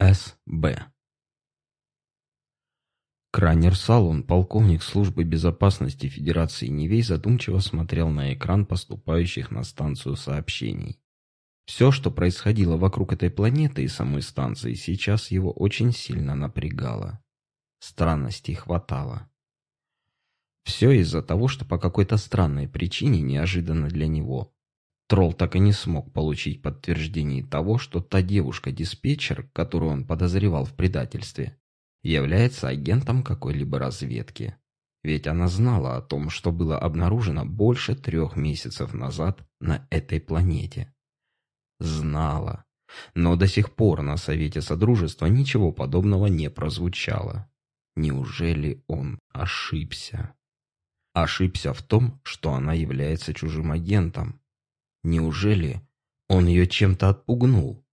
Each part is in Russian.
С.Б. Кранер Салун, полковник службы безопасности Федерации Нивей, задумчиво смотрел на экран поступающих на станцию сообщений. Все, что происходило вокруг этой планеты и самой станции, сейчас его очень сильно напрягало. Странностей хватало. Все из-за того, что по какой-то странной причине, неожиданно для него, Тролл так и не смог получить подтверждение того, что та девушка-диспетчер, которую он подозревал в предательстве, является агентом какой-либо разведки. Ведь она знала о том, что было обнаружено больше трех месяцев назад на этой планете. Знала. Но до сих пор на Совете Содружества ничего подобного не прозвучало. Неужели он ошибся? Ошибся в том, что она является чужим агентом. Неужели он ее чем-то отпугнул?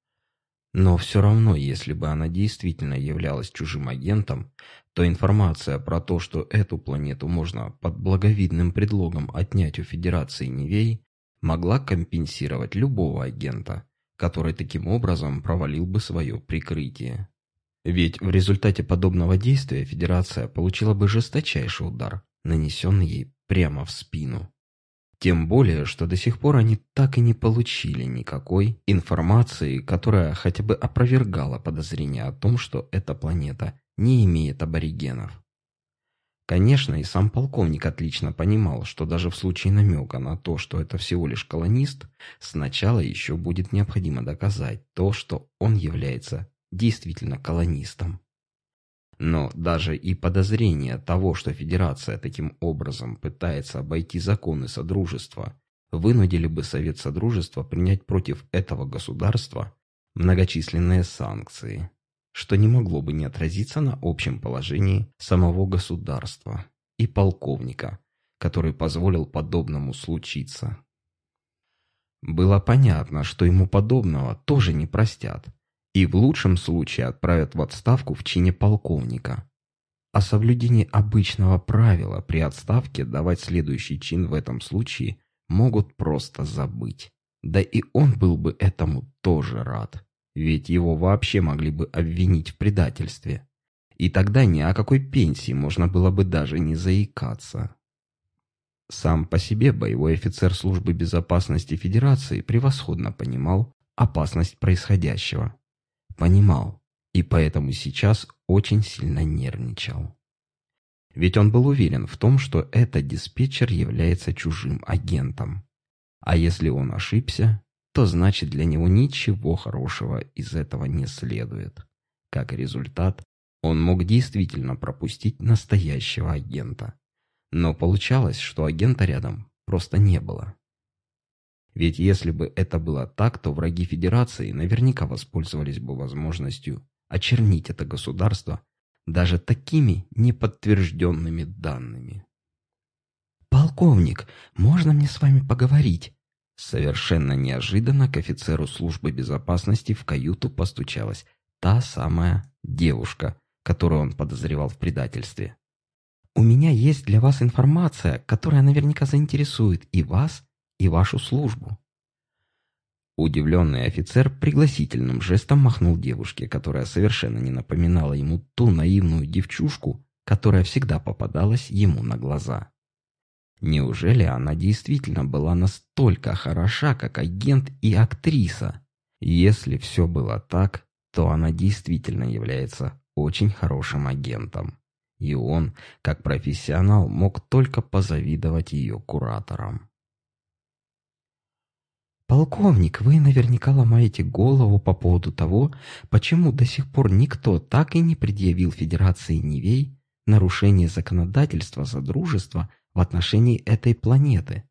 Но все равно, если бы она действительно являлась чужим агентом, то информация про то, что эту планету можно под благовидным предлогом отнять у Федерации Невей, могла компенсировать любого агента, который таким образом провалил бы свое прикрытие. Ведь в результате подобного действия Федерация получила бы жесточайший удар, нанесенный ей прямо в спину. Тем более, что до сих пор они так и не получили никакой информации, которая хотя бы опровергала подозрение о том, что эта планета не имеет аборигенов. Конечно, и сам полковник отлично понимал, что даже в случае намека на то, что это всего лишь колонист, сначала еще будет необходимо доказать то, что он является действительно колонистом. Но даже и подозрение того, что Федерация таким образом пытается обойти законы Содружества, вынудили бы Совет Содружества принять против этого государства многочисленные санкции, что не могло бы не отразиться на общем положении самого государства и полковника, который позволил подобному случиться. Было понятно, что ему подобного тоже не простят, и в лучшем случае отправят в отставку в чине полковника. О соблюдении обычного правила при отставке давать следующий чин в этом случае могут просто забыть. Да и он был бы этому тоже рад, ведь его вообще могли бы обвинить в предательстве. И тогда ни о какой пенсии можно было бы даже не заикаться. Сам по себе боевой офицер службы безопасности Федерации превосходно понимал опасность происходящего. Понимал, и поэтому сейчас очень сильно нервничал. Ведь он был уверен в том, что этот диспетчер является чужим агентом. А если он ошибся, то значит для него ничего хорошего из этого не следует. Как результат, он мог действительно пропустить настоящего агента. Но получалось, что агента рядом просто не было. Ведь если бы это было так, то враги Федерации наверняка воспользовались бы возможностью очернить это государство даже такими неподтвержденными данными. «Полковник, можно мне с вами поговорить?» Совершенно неожиданно к офицеру службы безопасности в каюту постучалась та самая девушка, которую он подозревал в предательстве. «У меня есть для вас информация, которая наверняка заинтересует и вас, и вашу службу». Удивленный офицер пригласительным жестом махнул девушке, которая совершенно не напоминала ему ту наивную девчушку, которая всегда попадалась ему на глаза. Неужели она действительно была настолько хороша, как агент и актриса? Если все было так, то она действительно является очень хорошим агентом. И он, как профессионал, мог только позавидовать ее кураторам. «Полковник, вы наверняка ломаете голову по поводу того, почему до сих пор никто так и не предъявил Федерации Нивей нарушение законодательства Содружества в отношении этой планеты».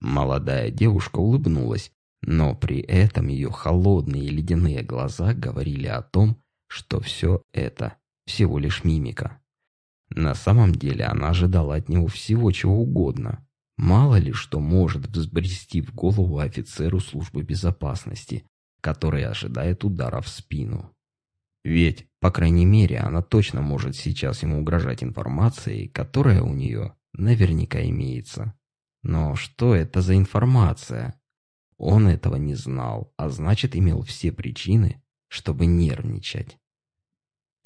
Молодая девушка улыбнулась, но при этом ее холодные ледяные глаза говорили о том, что все это всего лишь мимика. На самом деле она ожидала от него всего чего угодно, Мало ли что может взбрести в голову офицеру службы безопасности, который ожидает удара в спину. Ведь, по крайней мере, она точно может сейчас ему угрожать информацией, которая у нее наверняка имеется. Но что это за информация? Он этого не знал, а значит имел все причины, чтобы нервничать.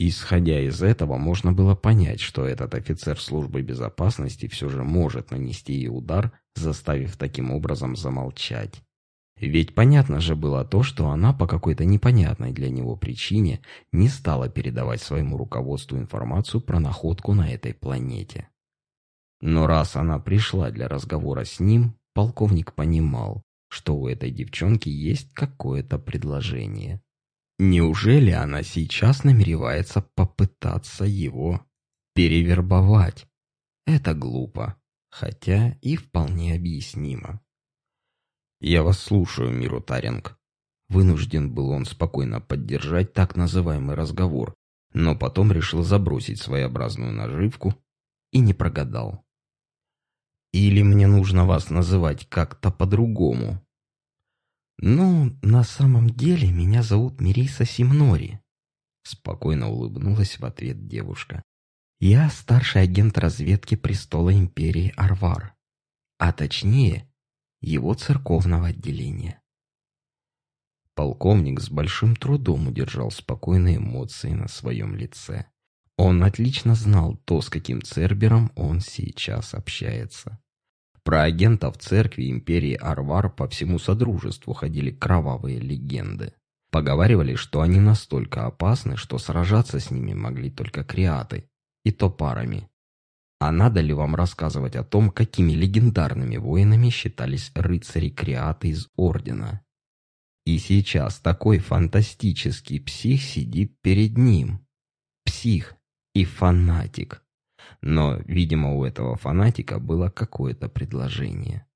Исходя из этого, можно было понять, что этот офицер службы безопасности все же может нанести ей удар, заставив таким образом замолчать. Ведь понятно же было то, что она по какой-то непонятной для него причине не стала передавать своему руководству информацию про находку на этой планете. Но раз она пришла для разговора с ним, полковник понимал, что у этой девчонки есть какое-то предложение. Неужели она сейчас намеревается попытаться его перевербовать? Это глупо, хотя и вполне объяснимо. «Я вас слушаю, Миру Таринг». Вынужден был он спокойно поддержать так называемый разговор, но потом решил забросить своеобразную наживку и не прогадал. «Или мне нужно вас называть как-то по-другому?» «Ну, на самом деле меня зовут Мириса Симнори», — спокойно улыбнулась в ответ девушка. «Я старший агент разведки престола империи Арвар, а точнее его церковного отделения. Полковник с большим трудом удержал спокойные эмоции на своем лице. Он отлично знал то, с каким Цербером он сейчас общается. Про агентов церкви империи Арвар по всему Содружеству ходили кровавые легенды. Поговаривали, что они настолько опасны, что сражаться с ними могли только креаты, и то парами. А надо ли вам рассказывать о том, какими легендарными воинами считались рыцари-креаты из Ордена? И сейчас такой фантастический псих сидит перед ним. Псих и фанатик. Но, видимо, у этого фанатика было какое-то предложение.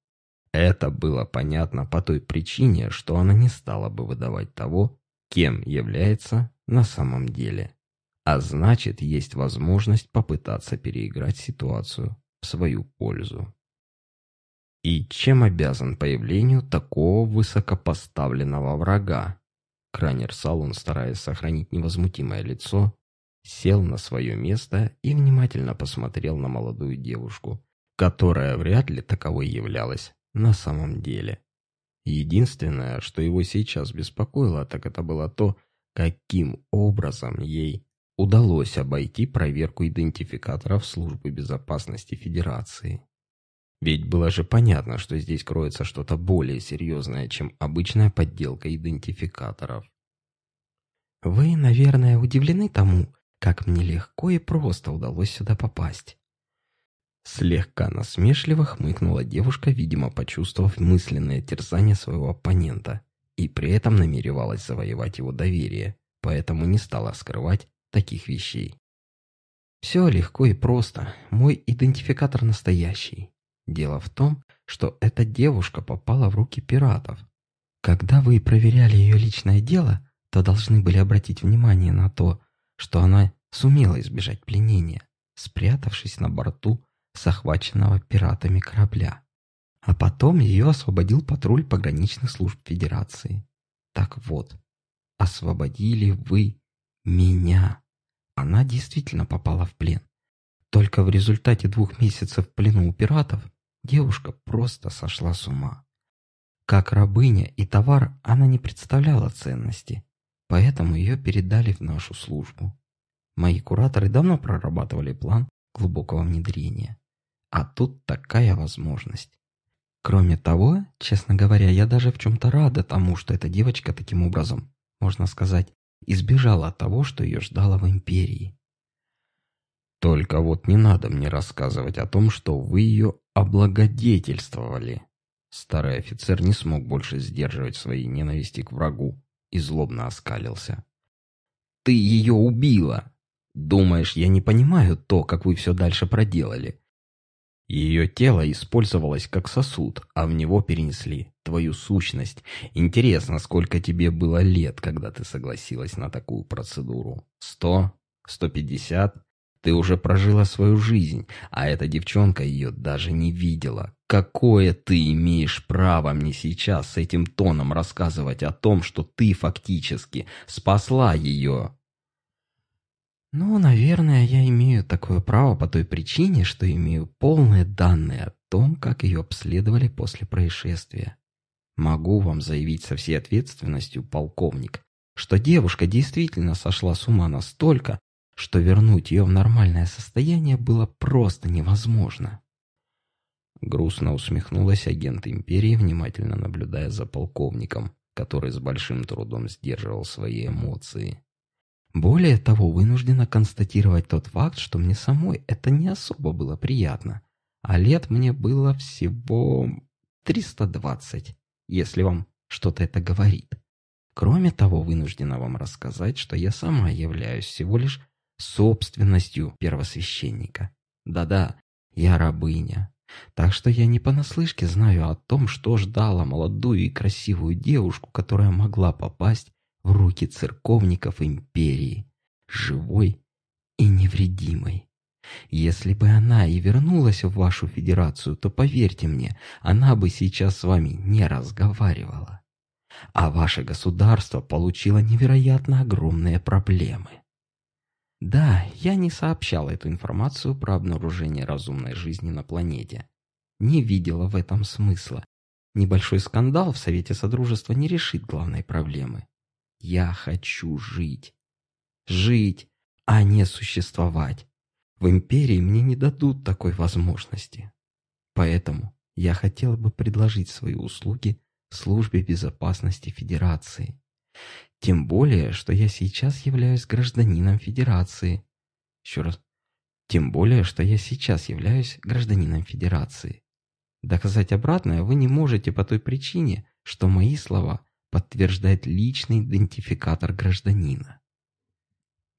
Это было понятно по той причине, что она не стала бы выдавать того, кем является на самом деле. А значит, есть возможность попытаться переиграть ситуацию в свою пользу. И чем обязан появлению такого высокопоставленного врага? Кранер Салун, стараясь сохранить невозмутимое лицо, сел на свое место и внимательно посмотрел на молодую девушку, которая вряд ли таковой являлась на самом деле. Единственное, что его сейчас беспокоило, так это было то, каким образом ей удалось обойти проверку идентификаторов Службы безопасности Федерации. Ведь было же понятно, что здесь кроется что-то более серьезное, чем обычная подделка идентификаторов. Вы, наверное, удивлены тому, как мне легко и просто удалось сюда попасть. Слегка насмешливо хмыкнула девушка, видимо, почувствовав мысленное терзание своего оппонента, и при этом намеревалась завоевать его доверие, поэтому не стала скрывать, таких вещей. Все легко и просто. Мой идентификатор настоящий. Дело в том, что эта девушка попала в руки пиратов. Когда вы проверяли ее личное дело, то должны были обратить внимание на то, что она сумела избежать пленения, спрятавшись на борту захваченного пиратами корабля. А потом ее освободил патруль пограничных служб Федерации. Так вот, освободили вы меня. Она действительно попала в плен. Только в результате двух месяцев в плену у пиратов девушка просто сошла с ума. Как рабыня и товар она не представляла ценности, поэтому ее передали в нашу службу. Мои кураторы давно прорабатывали план глубокого внедрения. А тут такая возможность. Кроме того, честно говоря, я даже в чем-то рада тому, что эта девочка таким образом, можно сказать, избежала того, что ее ждало в империи. Только вот не надо мне рассказывать о том, что вы ее облагодетельствовали. Старый офицер не смог больше сдерживать свои ненависти к врагу и злобно оскалился. Ты ее убила! Думаешь, я не понимаю то, как вы все дальше проделали? Ее тело использовалось как сосуд, а в него перенесли твою сущность. Интересно, сколько тебе было лет, когда ты согласилась на такую процедуру? Сто? Сто пятьдесят? Ты уже прожила свою жизнь, а эта девчонка ее даже не видела. Какое ты имеешь право мне сейчас с этим тоном рассказывать о том, что ты фактически спасла ее? Ну, наверное, я имею такое право по той причине, что имею полные данные о том, как ее обследовали после происшествия. Могу вам заявить со всей ответственностью, полковник, что девушка действительно сошла с ума настолько, что вернуть ее в нормальное состояние было просто невозможно. Грустно усмехнулась агент Империи, внимательно наблюдая за полковником, который с большим трудом сдерживал свои эмоции. Более того, вынуждена констатировать тот факт, что мне самой это не особо было приятно. А лет мне было всего 320, если вам что-то это говорит. Кроме того, вынуждена вам рассказать, что я сама являюсь всего лишь собственностью первосвященника. Да-да, я рабыня. Так что я не понаслышке знаю о том, что ждала молодую и красивую девушку, которая могла попасть в руки церковников империи, живой и невредимой. Если бы она и вернулась в вашу федерацию, то, поверьте мне, она бы сейчас с вами не разговаривала. А ваше государство получило невероятно огромные проблемы. Да, я не сообщал эту информацию про обнаружение разумной жизни на планете. Не видела в этом смысла. Небольшой скандал в Совете Содружества не решит главной проблемы. Я хочу жить. Жить, а не существовать. В Империи мне не дадут такой возможности. Поэтому я хотела бы предложить свои услуги службе безопасности Федерации. Тем более, что я сейчас являюсь гражданином Федерации. Еще раз. Тем более, что я сейчас являюсь гражданином Федерации. Доказать обратное вы не можете по той причине, что мои слова подтверждает личный идентификатор гражданина.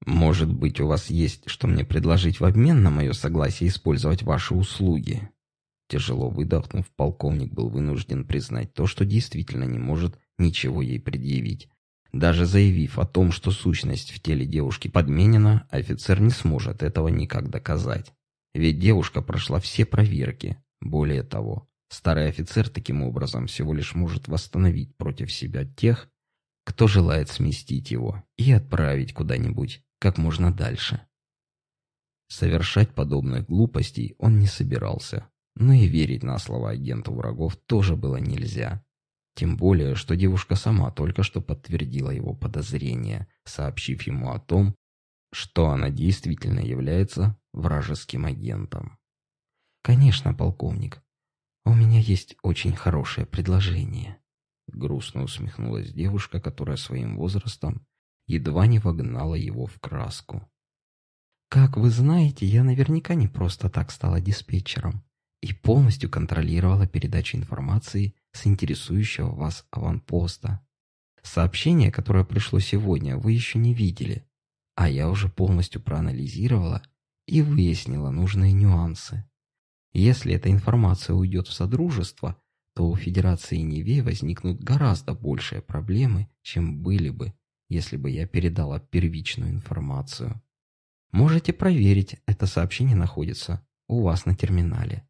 Может быть, у вас есть что мне предложить в обмен на мое согласие использовать ваши услуги? Тяжело выдохнув, полковник был вынужден признать то, что действительно не может ничего ей предъявить. Даже заявив о том, что сущность в теле девушки подменена, офицер не сможет этого никак доказать. Ведь девушка прошла все проверки. Более того, старый офицер таким образом всего лишь может восстановить против себя тех, кто желает сместить его и отправить куда-нибудь как можно дальше. Совершать подобных глупостей он не собирался, но и верить на слово агента врагов тоже было нельзя. Тем более, что девушка сама только что подтвердила его подозрения, сообщив ему о том, что она действительно является вражеским агентом. «Конечно, полковник, у меня есть очень хорошее предложение». Грустно усмехнулась девушка, которая своим возрастом едва не вогнала его в краску. «Как вы знаете, я наверняка не просто так стала диспетчером и полностью контролировала передачу информации с интересующего вас аванпоста. Сообщение, которое пришло сегодня, вы еще не видели, а я уже полностью проанализировала и выяснила нужные нюансы. Если эта информация уйдет в Содружество, то у Федерации Невей возникнут гораздо большие проблемы, чем были бы, если бы я передала первичную информацию. Можете проверить, это сообщение находится у вас на терминале.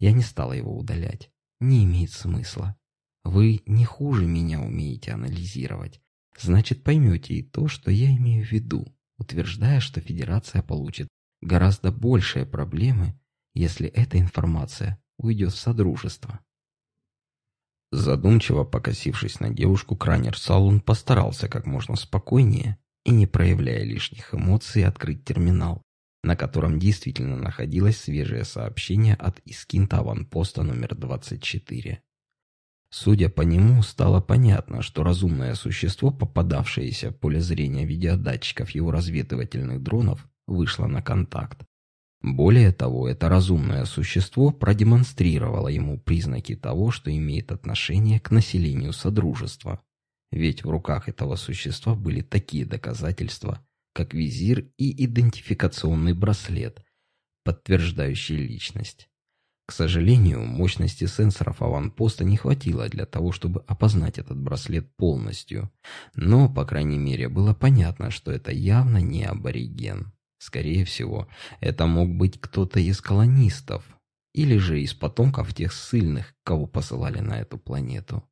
Я не стала его удалять. Не имеет смысла. Вы не хуже меня умеете анализировать. Значит, поймете и то, что я имею в виду, утверждая, что Федерация получит гораздо большие проблемы, если эта информация уйдет в Содружество. Задумчиво покосившись на девушку, Кранер Салун постарался как можно спокойнее и, не проявляя лишних эмоций, открыть терминал, на котором действительно находилось свежее сообщение от Искинта аванпоста номер 24. Судя по нему, стало понятно, что разумное существо, попадавшееся в поле зрения видеодатчиков его разведывательных дронов, вышло на контакт. Более того, это разумное существо продемонстрировало ему признаки того, что имеет отношение к населению Содружества. Ведь в руках этого существа были такие доказательства, как визир и идентификационный браслет, подтверждающий личность. К сожалению, мощности сенсоров аванпоста не хватило для того, чтобы опознать этот браслет полностью, но, по крайней мере, было понятно, что это явно не абориген. Скорее всего, это мог быть кто-то из колонистов, или же из потомков тех ссыльных, кого посылали на эту планету.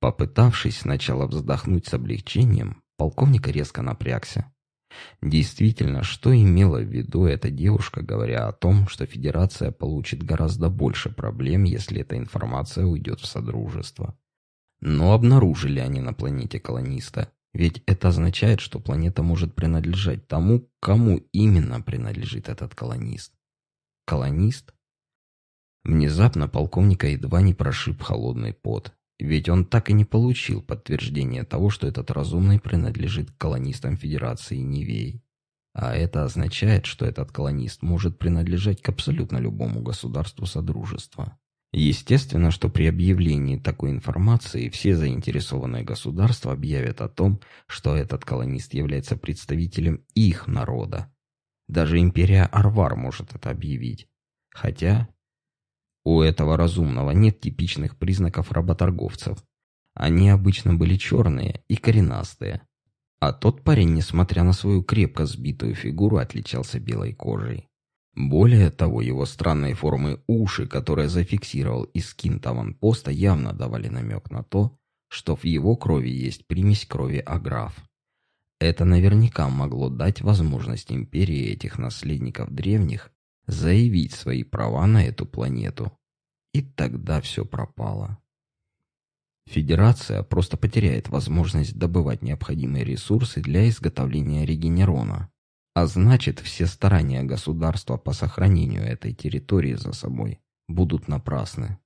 Попытавшись сначала вздохнуть с облегчением, Полковник резко напрягся. Действительно, что имела в виду эта девушка, говоря о том, что Федерация получит гораздо больше проблем, если эта информация уйдет в Содружество? Но обнаружили они на планете колониста, Ведь это означает, что планета может принадлежать тому, кому именно принадлежит этот колонист. Колонист? Внезапно полковника едва не прошиб холодный пот, ведь он так и не получил подтверждения того, что этот разумный принадлежит колонистам Федерации Нивей. А это означает, что этот колонист может принадлежать к абсолютно любому государству Содружества. Естественно, что при объявлении такой информации все заинтересованные государства объявят о том, что этот колонист является представителем их народа. Даже империя Арвар может это объявить. Хотя у этого разумного нет типичных признаков работорговцев. Они обычно были черные и коренастые. А тот парень, несмотря на свою крепко сбитую фигуру, отличался белой кожей. Более того, его странные формы уши, которые зафиксировал Искин Таванпоста, явно давали намек на то, что в его крови есть примесь крови Аграф. Это наверняка могло дать возможность империи этих наследников древних заявить свои права на эту планету. И тогда все пропало. Федерация просто потеряет возможность добывать необходимые ресурсы для изготовления регенерона, а значит, все старания государства по сохранению этой территории за собой будут напрасны.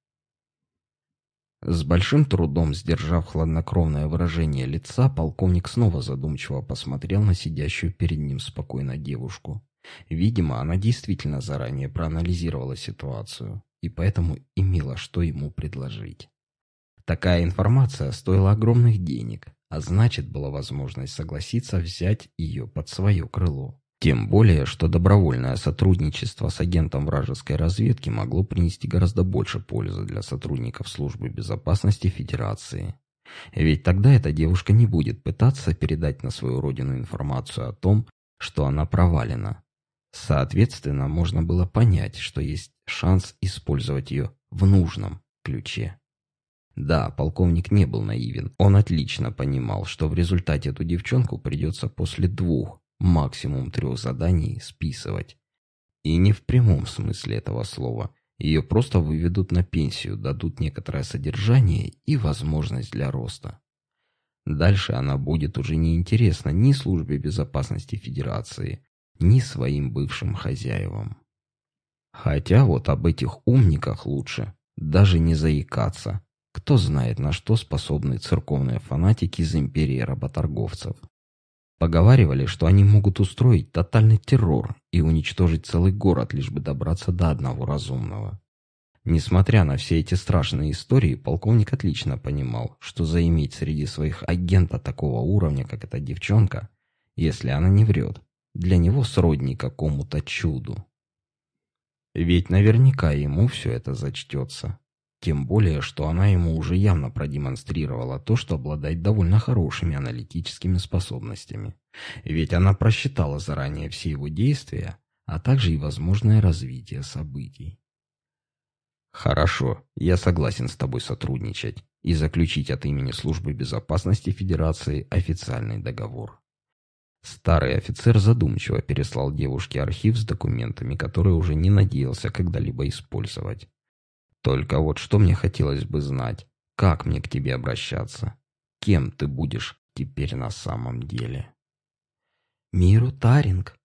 С большим трудом сдержав хладнокровное выражение лица, полковник снова задумчиво посмотрел на сидящую перед ним спокойно девушку. Видимо, она действительно заранее проанализировала ситуацию и поэтому имела что ему предложить. Такая информация стоила огромных денег, а значит, была возможность согласиться взять ее под свое крыло. Тем более, что добровольное сотрудничество с агентом вражеской разведки могло принести гораздо больше пользы для сотрудников службы безопасности Федерации. Ведь тогда эта девушка не будет пытаться передать на свою родину информацию о том, что она провалена. Соответственно, можно было понять, что есть шанс использовать ее в нужном ключе. Да, полковник не был наивен. Он отлично понимал, что в результате эту девчонку придется после двух, максимум трех заданий списывать. И не в прямом смысле этого слова. Ее просто выведут на пенсию, дадут некоторое содержание и возможность для роста. Дальше она будет уже не интересна ни службе безопасности Федерации, ни своим бывшим хозяевам. Хотя вот об этих умниках лучше даже не заикаться. Кто знает, на что способны церковные фанатики из империи работорговцев. Поговаривали, что они могут устроить тотальный террор и уничтожить целый город, лишь бы добраться до одного разумного. Несмотря на все эти страшные истории, полковник отлично понимал, что заиметь среди своих агента такого уровня, как эта девчонка, если она не врет, для него сродни какому-то чуду. Ведь наверняка ему все это зачтется. Тем более, что она ему уже явно продемонстрировала то, что обладает довольно хорошими аналитическими способностями. Ведь она просчитала заранее все его действия, а также и возможное развитие событий. Хорошо, я согласен с тобой сотрудничать и заключить от имени Службы безопасности Федерации официальный договор. Старый офицер задумчиво переслал девушке архив с документами, которые уже не надеялся когда-либо использовать. Только вот что мне хотелось бы знать, как мне к тебе обращаться? Кем ты будешь теперь на самом деле? Миру Таринг.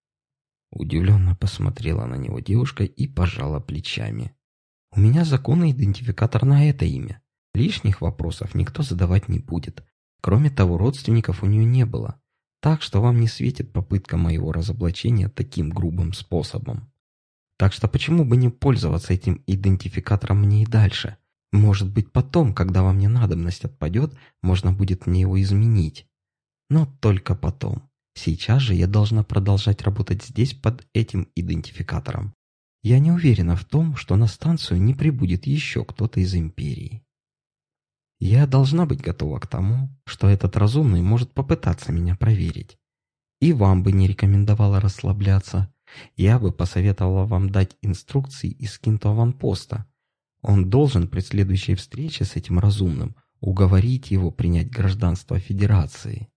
Удивленно посмотрела на него девушка и пожала плечами. У меня законный идентификатор на это имя. Лишних вопросов никто задавать не будет. Кроме того, родственников у нее не было. Так что вам не светит попытка моего разоблачения таким грубым способом. Так что почему бы не пользоваться этим идентификатором мне и дальше? Может быть, потом, когда вам ненадобность отпадет, можно будет мне его изменить. Но только потом. Сейчас же я должна продолжать работать здесь под этим идентификатором. Я не уверена в том, что на станцию не прибудет еще кто-то из Империи. Я должна быть готова к тому, что этот разумный может попытаться меня проверить. И вам бы не рекомендовала расслабляться. Я бы посоветовала вам дать инструкции из кинто-аванпоста. Он должен при следующей встрече с этим разумным уговорить его принять гражданство Федерации.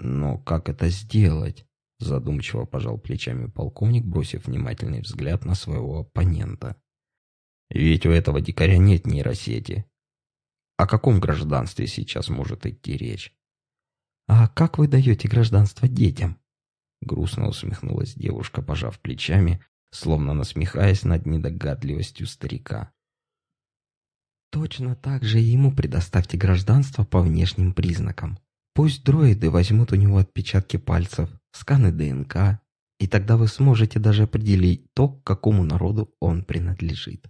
Но как это сделать? Задумчиво пожал плечами полковник, бросив внимательный взгляд на своего оппонента. Ведь у этого дикаря нет нейросети. О каком гражданстве сейчас может идти речь? «А как вы даете гражданство детям?» Грустно усмехнулась девушка, пожав плечами, словно насмехаясь над недогадливостью старика. «Точно так же ему предоставьте гражданство по внешним признакам. Пусть дроиды возьмут у него отпечатки пальцев, сканы ДНК, и тогда вы сможете даже определить то, к какому народу он принадлежит.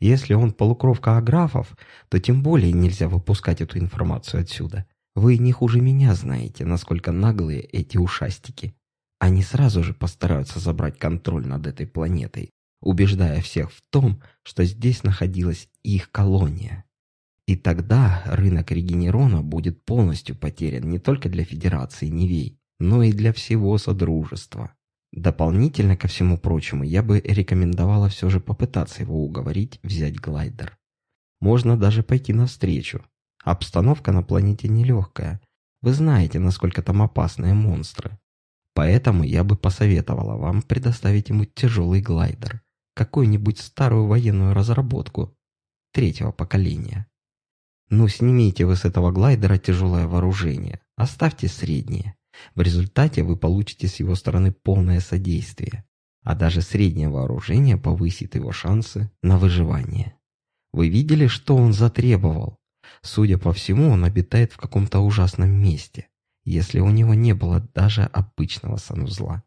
Если он полукровка аграфов, то тем более нельзя выпускать эту информацию отсюда. Вы не хуже меня знаете, насколько наглые эти ушастики. Они сразу же постараются забрать контроль над этой планетой, убеждая всех в том, что здесь находилась их колония. И тогда рынок регенерона будет полностью потерян не только для Федерации Невей, но и для всего Содружества. Дополнительно ко всему прочему, я бы рекомендовала все же попытаться его уговорить взять глайдер. Можно даже пойти навстречу. Обстановка на планете нелегкая. Вы знаете, насколько там опасные монстры. Поэтому я бы посоветовала вам предоставить ему тяжелый глайдер. Какую-нибудь старую военную разработку третьего поколения. Ну, снимите вы с этого глайдера тяжелое вооружение, оставьте среднее. В результате вы получите с его стороны полное содействие, а даже среднее вооружение повысит его шансы на выживание. Вы видели, что он затребовал? Судя по всему, он обитает в каком-то ужасном месте, если у него не было даже обычного санузла.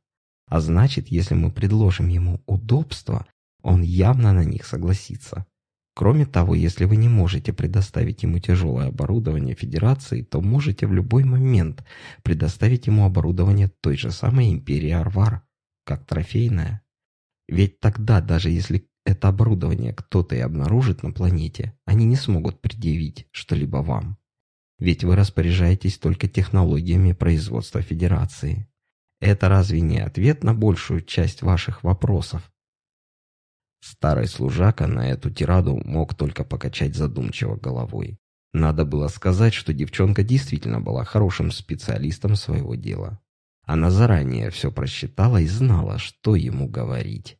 А значит, если мы предложим ему удобства, он явно на них согласится. Кроме того, если вы не можете предоставить ему тяжелое оборудование Федерации, то можете в любой момент предоставить ему оборудование той же самой Империи Арвар, как трофейное. Ведь тогда, даже если это оборудование кто-то и обнаружит на планете, они не смогут предъявить что-либо вам. Ведь вы распоряжаетесь только технологиями производства Федерации. Это разве не ответ на большую часть ваших вопросов? Старый служака на эту тираду мог только покачать задумчиво головой. Надо было сказать, что девчонка действительно была хорошим специалистом своего дела. Она заранее все просчитала и знала, что ему говорить.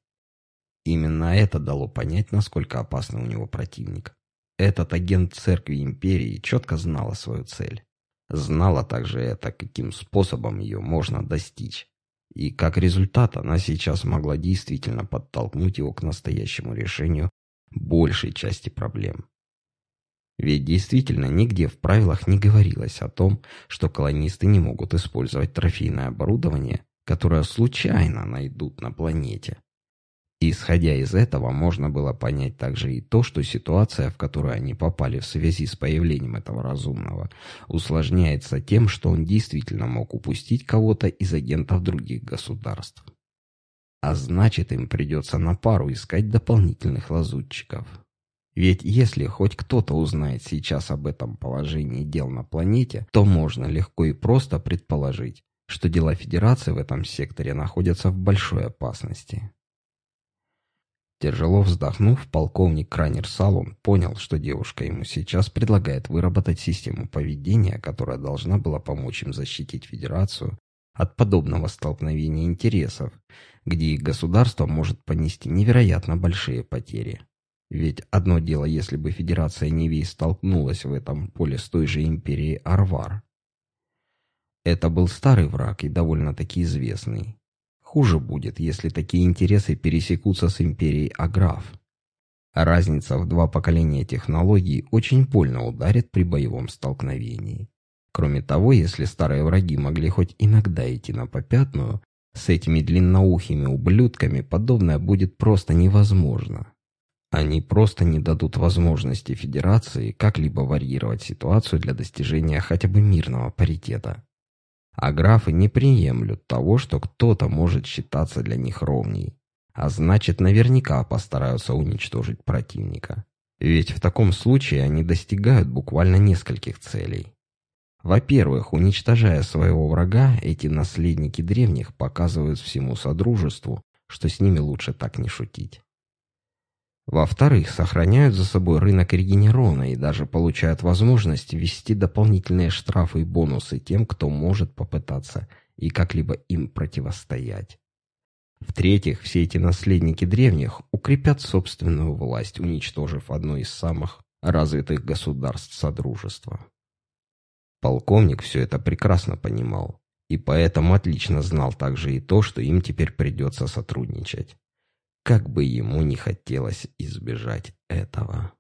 Именно это дало понять, насколько опасный у него противник. Этот агент церкви империи четко знала свою цель. Знала также это, каким способом ее можно достичь. И как результат она сейчас могла действительно подтолкнуть его к настоящему решению большей части проблем. Ведь действительно нигде в правилах не говорилось о том, что колонисты не могут использовать трофейное оборудование, которое случайно найдут на планете. Исходя из этого, можно было понять также и то, что ситуация, в которую они попали в связи с появлением этого разумного, усложняется тем, что он действительно мог упустить кого-то из агентов других государств. А значит, им придется на пару искать дополнительных лазутчиков. Ведь если хоть кто-то узнает сейчас об этом положении дел на планете, то можно легко и просто предположить, что дела Федерации в этом секторе находятся в большой опасности. Тяжело вздохнув, полковник Кранер Салун понял, что девушка ему сейчас предлагает выработать систему поведения, которая должна была помочь им защитить Федерацию от подобного столкновения интересов, где их государство может понести невероятно большие потери. Ведь одно дело, если бы Федерация Невей столкнулась в этом поле с той же империей Арвар. Это был старый враг и довольно-таки известный. Хуже будет, если такие интересы пересекутся с империей Аграф. Разница в два поколения технологий очень больно ударит при боевом столкновении. Кроме того, если старые враги могли хоть иногда идти на попятную, с этими длинноухими ублюдками подобное будет просто невозможно. Они просто не дадут возможности Федерации как-либо варьировать ситуацию для достижения хотя бы мирного паритета. А графы не приемлют того, что кто-то может считаться для них ровней. А значит, наверняка постараются уничтожить противника. Ведь в таком случае они достигают буквально нескольких целей. Во-первых, уничтожая своего врага, эти наследники древних показывают всему Содружеству, что с ними лучше так не шутить. Во-вторых, сохраняют за собой рынок регенерона и даже получают возможность ввести дополнительные штрафы и бонусы тем, кто может попытаться и как-либо им противостоять. В-третьих, все эти наследники древних укрепят собственную власть, уничтожив одно из самых развитых государств Содружества. Полковник все это прекрасно понимал, и поэтому отлично знал также и то, что им теперь придется сотрудничать. Как бы ему не хотелось избежать этого.